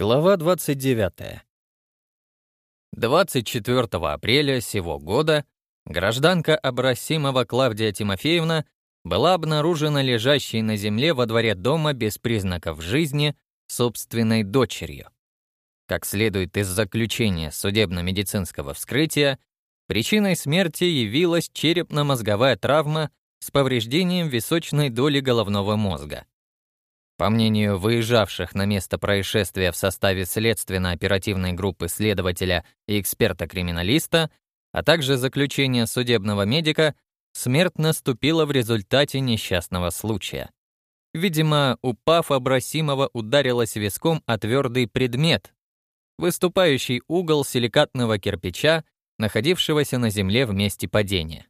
Глава 29. 24 апреля сего года гражданка Абрасимова Клавдия Тимофеевна была обнаружена лежащей на земле во дворе дома без признаков жизни собственной дочерью. Как следует из заключения судебно-медицинского вскрытия, причиной смерти явилась черепно-мозговая травма с повреждением височной доли головного мозга. По мнению выезжавших на место происшествия в составе следственно-оперативной группы следователя и эксперта-криминалиста, а также заключения судебного медика, смерть наступила в результате несчастного случая. Видимо, упав, Абрасимова ударилась виском о твердый предмет, выступающий угол силикатного кирпича, находившегося на земле в месте падения.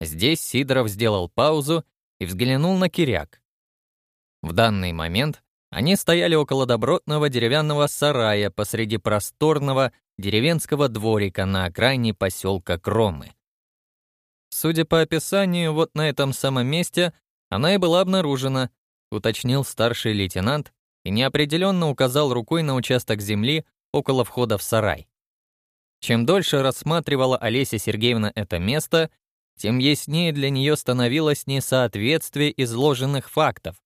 Здесь Сидоров сделал паузу и взглянул на Киряк. В данный момент они стояли около добротного деревянного сарая посреди просторного деревенского дворика на окраине поселка Кромы. Судя по описанию, вот на этом самом месте она и была обнаружена, уточнил старший лейтенант и неопределенно указал рукой на участок земли около входа в сарай. Чем дольше рассматривала Олеся Сергеевна это место, тем яснее для нее становилось несоответствие изложенных фактов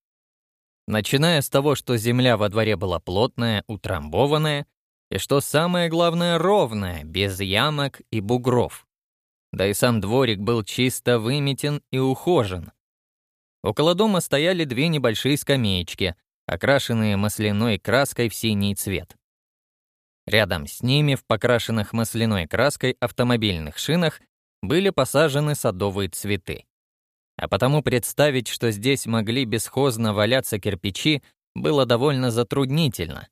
начиная с того, что земля во дворе была плотная, утрамбованная, и, что самое главное, ровная, без ямок и бугров. Да и сам дворик был чисто выметен и ухожен. Около дома стояли две небольшие скамеечки, окрашенные масляной краской в синий цвет. Рядом с ними в покрашенных масляной краской автомобильных шинах были посажены садовые цветы. А потому представить, что здесь могли бесхозно валяться кирпичи, было довольно затруднительно.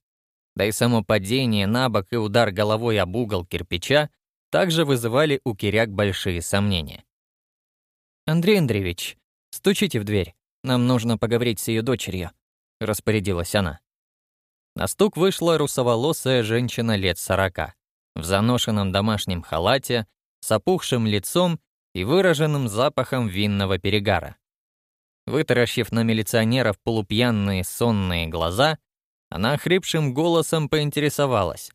Да и само падение на бок и удар головой об угол кирпича также вызывали у киряк большие сомнения. «Андрей Андреевич, стучите в дверь. Нам нужно поговорить с ее дочерью», — распорядилась она. На стук вышла русоволосая женщина лет сорока, в заношенном домашнем халате, с опухшим лицом и выраженным запахом винного перегара. Вытаращив на милиционеров полупьяные сонные глаза, она хрипшим голосом поинтересовалась.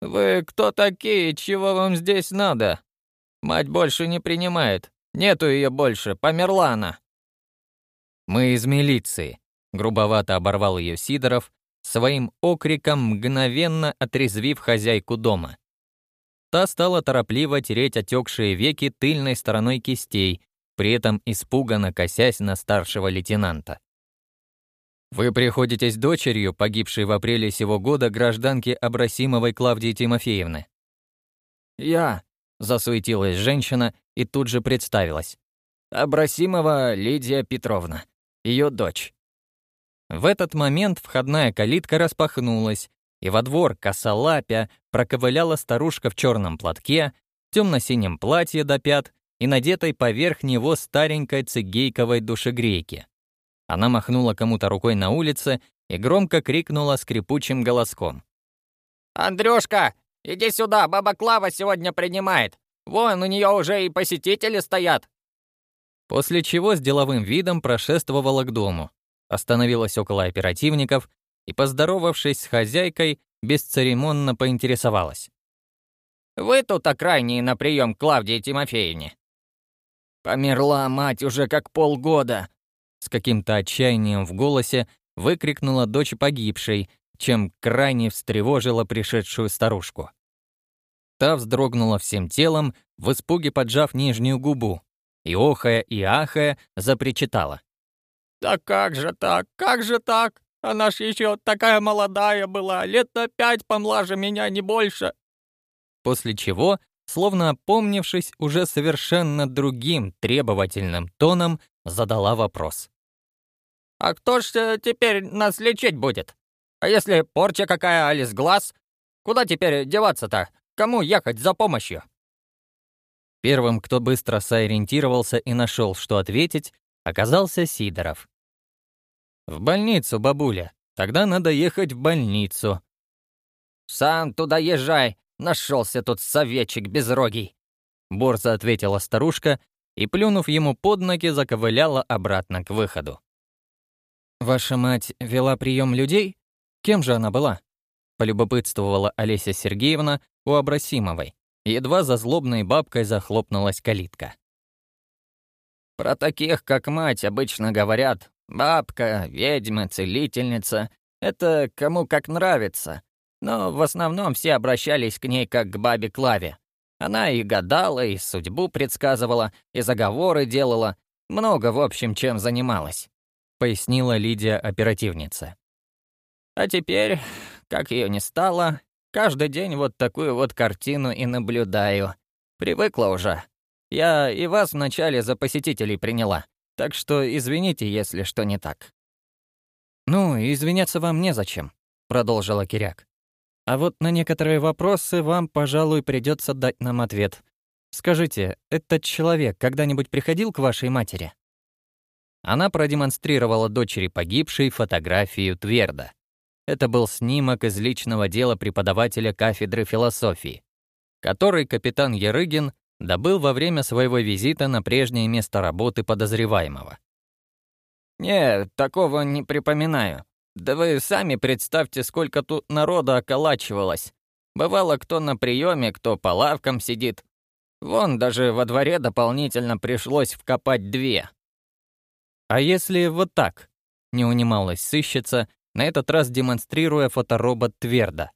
«Вы кто такие? Чего вам здесь надо? Мать больше не принимает. Нету ее больше. Померла она». «Мы из милиции», — грубовато оборвал ее Сидоров, своим окриком мгновенно отрезвив хозяйку дома. Та стала торопливо тереть отекшие веки тыльной стороной кистей, при этом испуганно косясь на старшего лейтенанта. «Вы приходитесь дочерью, погибшей в апреле сего года гражданки Абрасимовой Клавдии Тимофеевны?» «Я», — засуетилась женщина и тут же представилась. «Абрасимова Лидия Петровна, ее дочь». В этот момент входная калитка распахнулась, и во двор косолапя проковыляла старушка в черном платке, темно-синем платье до пят и надетой поверх него старенькой цигейковой душегрейке. Она махнула кому-то рукой на улице и громко крикнула скрипучим голоском. «Андрюшка, иди сюда, баба Клава сегодня принимает. Вон, у нее уже и посетители стоят». После чего с деловым видом прошествовала к дому, остановилась около оперативников, и, поздоровавшись с хозяйкой, бесцеремонно поинтересовалась. «Вы тут окрайние на прием Клавдии Тимофеевне?» «Померла мать уже как полгода!» С каким-то отчаянием в голосе выкрикнула дочь погибшей, чем крайне встревожила пришедшую старушку. Та вздрогнула всем телом, в испуге поджав нижнюю губу, и охая и ахая запричитала. «Да как же так, как же так?» А Она ж еще такая молодая была, лет на пять помлаже меня, не больше». После чего, словно опомнившись уже совершенно другим требовательным тоном, задала вопрос. «А кто ж э, теперь нас лечить будет? А если порча какая, Алис глаз? Куда теперь деваться-то? Кому ехать за помощью?» Первым, кто быстро сориентировался и нашел, что ответить, оказался Сидоров. «В больницу, бабуля. Тогда надо ехать в больницу». «Сам туда езжай. Нашелся тут советчик безрогий». Борзо ответила старушка и, плюнув ему под ноги, заковыляла обратно к выходу. «Ваша мать вела прием людей? Кем же она была?» — полюбопытствовала Олеся Сергеевна у Абрасимовой. Едва за злобной бабкой захлопнулась калитка. «Про таких, как мать, обычно говорят, Бабка, ведьма, целительница — это кому как нравится. Но в основном все обращались к ней как к бабе Клаве. Она и гадала, и судьбу предсказывала, и заговоры делала. Много, в общем, чем занималась», — пояснила Лидия оперативница. «А теперь, как ее не стало, каждый день вот такую вот картину и наблюдаю. Привыкла уже. Я и вас вначале за посетителей приняла. Так что извините, если что не так». «Ну, извиняться вам незачем», — продолжила Киряк. «А вот на некоторые вопросы вам, пожалуй, придется дать нам ответ. Скажите, этот человек когда-нибудь приходил к вашей матери?» Она продемонстрировала дочери погибшей фотографию Тверда. Это был снимок из личного дела преподавателя кафедры философии, который капитан Ярыгин добыл во время своего визита на прежнее место работы подозреваемого. Нет, такого не припоминаю. Да вы сами представьте, сколько тут народа околачивалось. Бывало, кто на приеме, кто по лавкам сидит. Вон даже во дворе дополнительно пришлось вкопать две». «А если вот так?» — не унималась сыщица, на этот раз демонстрируя фоторобот твердо.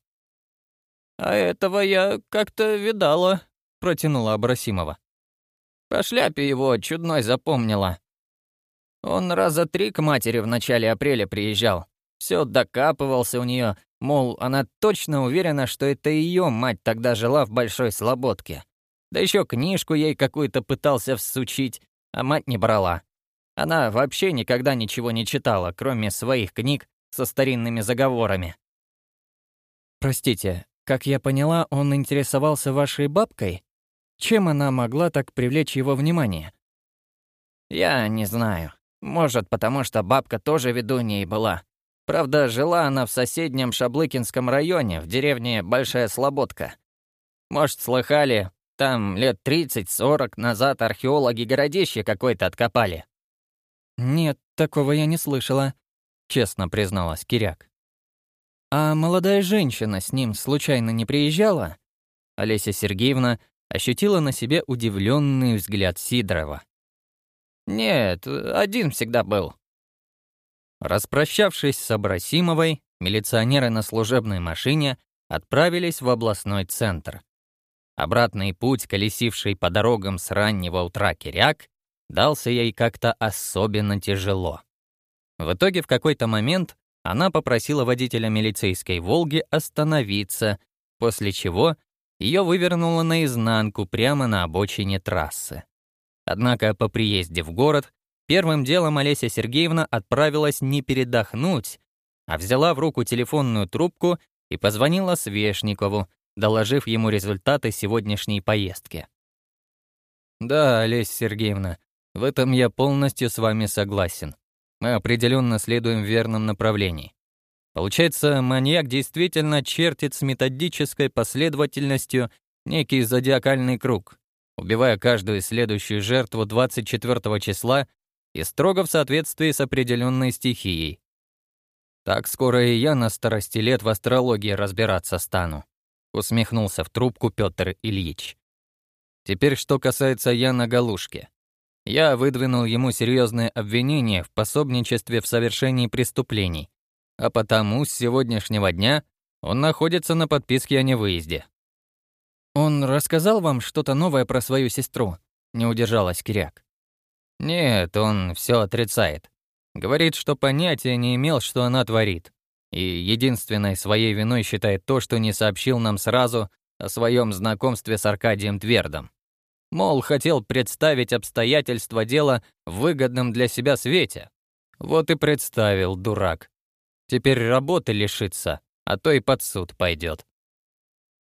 «А этого я как-то видала», — протянула Абрасимова. «По шляпе его чудной запомнила. Он раза три к матери в начале апреля приезжал. Все докапывался у нее, мол, она точно уверена, что это ее мать тогда жила в Большой Слободке. Да еще книжку ей какую-то пытался всучить, а мать не брала. Она вообще никогда ничего не читала, кроме своих книг со старинными заговорами. «Простите, как я поняла, он интересовался вашей бабкой?» Чем она могла так привлечь его внимание? «Я не знаю. Может, потому что бабка тоже ведуньей была. Правда, жила она в соседнем Шаблыкинском районе, в деревне Большая Слободка. Может, слыхали, там лет 30-40 назад археологи городище какое-то откопали». «Нет, такого я не слышала», — честно призналась Киряк. «А молодая женщина с ним случайно не приезжала?» Олеся Сергеевна ощутила на себе удивленный взгляд Сидорова. «Нет, один всегда был». Распрощавшись с Абрасимовой, милиционеры на служебной машине отправились в областной центр. Обратный путь, колесивший по дорогам с раннего утра Киряк, дался ей как-то особенно тяжело. В итоге в какой-то момент она попросила водителя милицейской «Волги» остановиться, после чего ее вывернуло наизнанку прямо на обочине трассы. Однако по приезде в город первым делом Олеся Сергеевна отправилась не передохнуть, а взяла в руку телефонную трубку и позвонила Свешникову, доложив ему результаты сегодняшней поездки. «Да, Олеся Сергеевна, в этом я полностью с вами согласен. Мы определенно следуем в верном направлении. Получается, маньяк действительно чертит с методической последовательностью некий зодиакальный круг, убивая каждую следующую жертву 24 числа и строго в соответствии с определенной стихией. Так скоро и я на старости лет в астрологии разбираться стану, усмехнулся в трубку Петр Ильич. Теперь что касается Яна Галушки. Я выдвинул ему серьезное обвинение в пособничестве в совершении преступлений, а потому с сегодняшнего дня он находится на подписке о невыезде. «Он рассказал вам что-то новое про свою сестру?» — не удержалась Киряк. «Нет, он все отрицает. Говорит, что понятия не имел, что она творит. И единственной своей виной считает то, что не сообщил нам сразу о своем знакомстве с Аркадием Твердом. Мол, хотел представить обстоятельства дела выгодным для себя свете. Вот и представил, дурак. Теперь работы лишится, а то и под суд пойдет.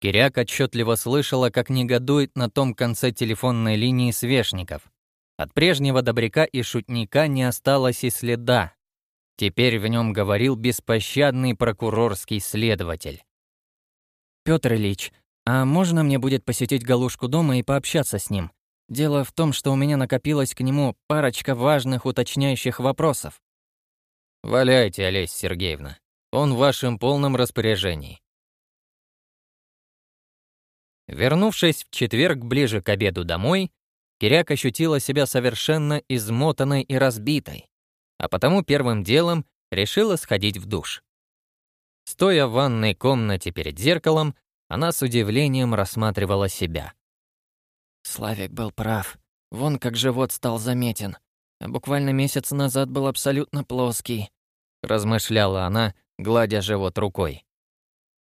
Киряк отчетливо слышала, как негодует на том конце телефонной линии свешников. От прежнего добряка и шутника не осталось и следа. Теперь в нем говорил беспощадный прокурорский следователь. «Петр Ильич, а можно мне будет посетить Галушку дома и пообщаться с ним? Дело в том, что у меня накопилось к нему парочка важных уточняющих вопросов. Валяйте, Олеся Сергеевна. Он в вашем полном распоряжении. Вернувшись в четверг ближе к обеду домой, Киряк ощутила себя совершенно измотанной и разбитой, а потому первым делом решила сходить в душ. Стоя в ванной комнате перед зеркалом, она с удивлением рассматривала себя. «Славик был прав. Вон как живот стал заметен а буквально месяц назад был абсолютно плоский», — размышляла она, гладя живот рукой.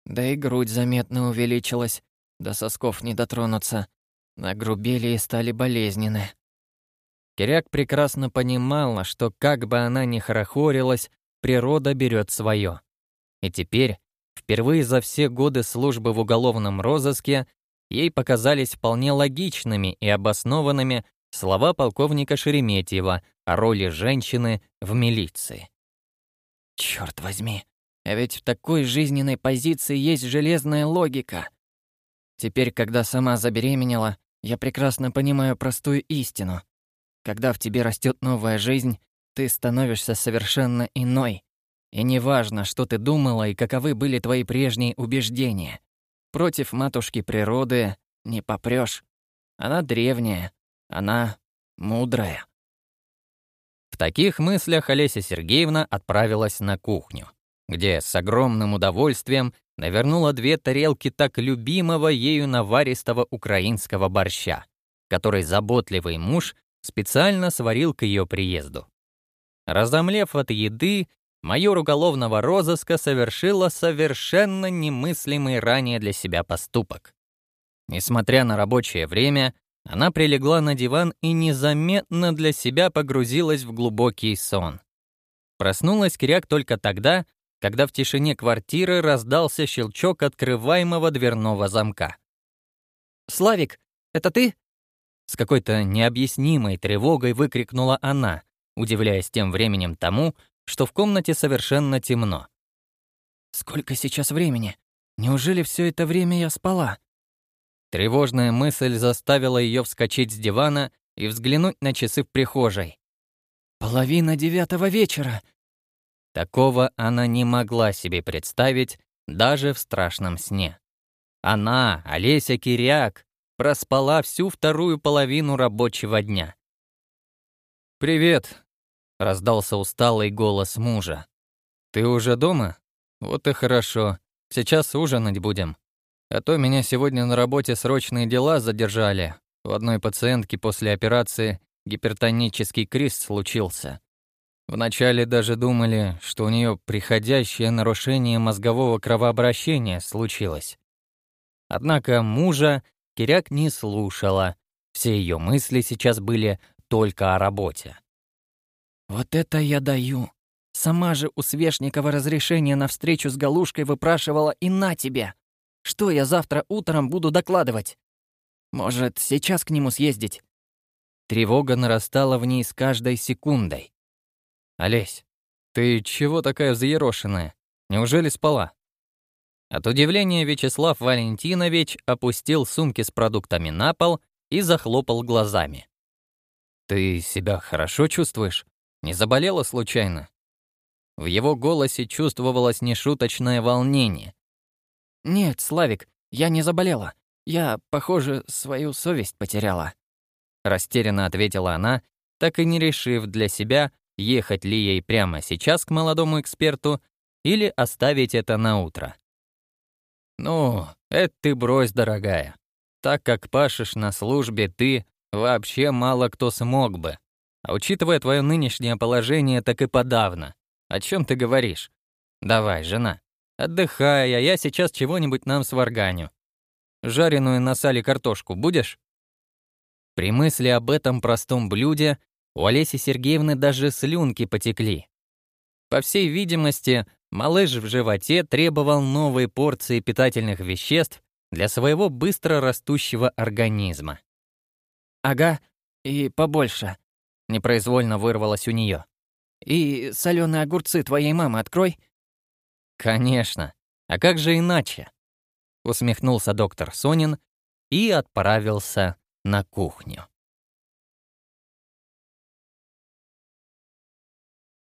«Да и грудь заметно увеличилась, до сосков не дотронуться, нагрубели и стали болезненны». Киряк прекрасно понимала, что как бы она ни хорохорилась, природа берет свое. И теперь, впервые за все годы службы в уголовном розыске, ей показались вполне логичными и обоснованными Слова полковника Шереметьева о роли женщины в милиции. Черт возьми, а ведь в такой жизненной позиции есть железная логика. Теперь, когда сама забеременела, я прекрасно понимаю простую истину. Когда в тебе растет новая жизнь, ты становишься совершенно иной. И неважно, что ты думала и каковы были твои прежние убеждения. Против матушки природы не попрешь. Она древняя, она мудрая». В таких мыслях Олеся Сергеевна отправилась на кухню, где с огромным удовольствием навернула две тарелки так любимого ею наваристого украинского борща, который заботливый муж специально сварил к ее приезду. Разомлев от еды, майор уголовного розыска совершила совершенно немыслимый ранее для себя поступок. Несмотря на рабочее время, она прилегла на диван и незаметно для себя погрузилась в глубокий сон. Проснулась Киряк только тогда, когда в тишине квартиры раздался щелчок открываемого дверного замка. «Славик, это ты?» С какой-то необъяснимой тревогой выкрикнула она, удивляясь тем временем тому, что в комнате совершенно темно. «Сколько сейчас времени? Неужели все это время я спала?» Тревожная мысль заставила ее вскочить с дивана и взглянуть на часы в прихожей. «Половина девятого вечера!» Такого она не могла себе представить даже в страшном сне. Она, Олеся Киряк, проспала всю вторую половину рабочего дня. «Привет!» — раздался усталый голос мужа. «Ты уже дома? Вот и хорошо. Сейчас ужинать будем. А то меня сегодня на работе срочные дела задержали. У одной пациентки после операции гипертонический криз случился. Вначале даже думали, что у нее приходящее нарушение мозгового кровообращения случилось. Однако мужа Киряк не слушала. Все ее мысли сейчас были только о работе. «Вот это я даю! Сама же у Свешникова разрешение на встречу с Галушкой выпрашивала и на тебе!» Что я завтра утром буду докладывать? Может, сейчас к нему съездить?» Тревога нарастала в ней с каждой секундой. «Олесь, ты чего такая заерошенная? Неужели спала?» От удивления Вячеслав Валентинович опустил сумки с продуктами на пол и захлопал глазами. «Ты себя хорошо чувствуешь? Не заболела случайно?» В его голосе чувствовалось нешуточное волнение, «Нет, Славик, я не заболела. Я, похоже, свою совесть потеряла». Растерянно ответила она, так и не решив для себя, ехать ли ей прямо сейчас к молодому эксперту или оставить это на утро. «Ну, это ты брось, дорогая. Так как пашешь на службе ты, вообще мало кто смог бы. А учитывая твое нынешнее положение, так и подавно. О чем ты говоришь? Давай, жена, Отдыхай, а я сейчас чего-нибудь нам сварганю. Жареную на сале картошку будешь? При мысли об этом простом блюде у Олеси Сергеевны даже слюнки потекли. По всей видимости, малыш в животе требовал новой порции питательных веществ для своего быстро растущего организма. «Ага, и побольше», — непроизвольно вырвалось у нее. «И соленые огурцы твоей мамы открой», «Конечно. А как же иначе?» — усмехнулся доктор Сонин и отправился на кухню.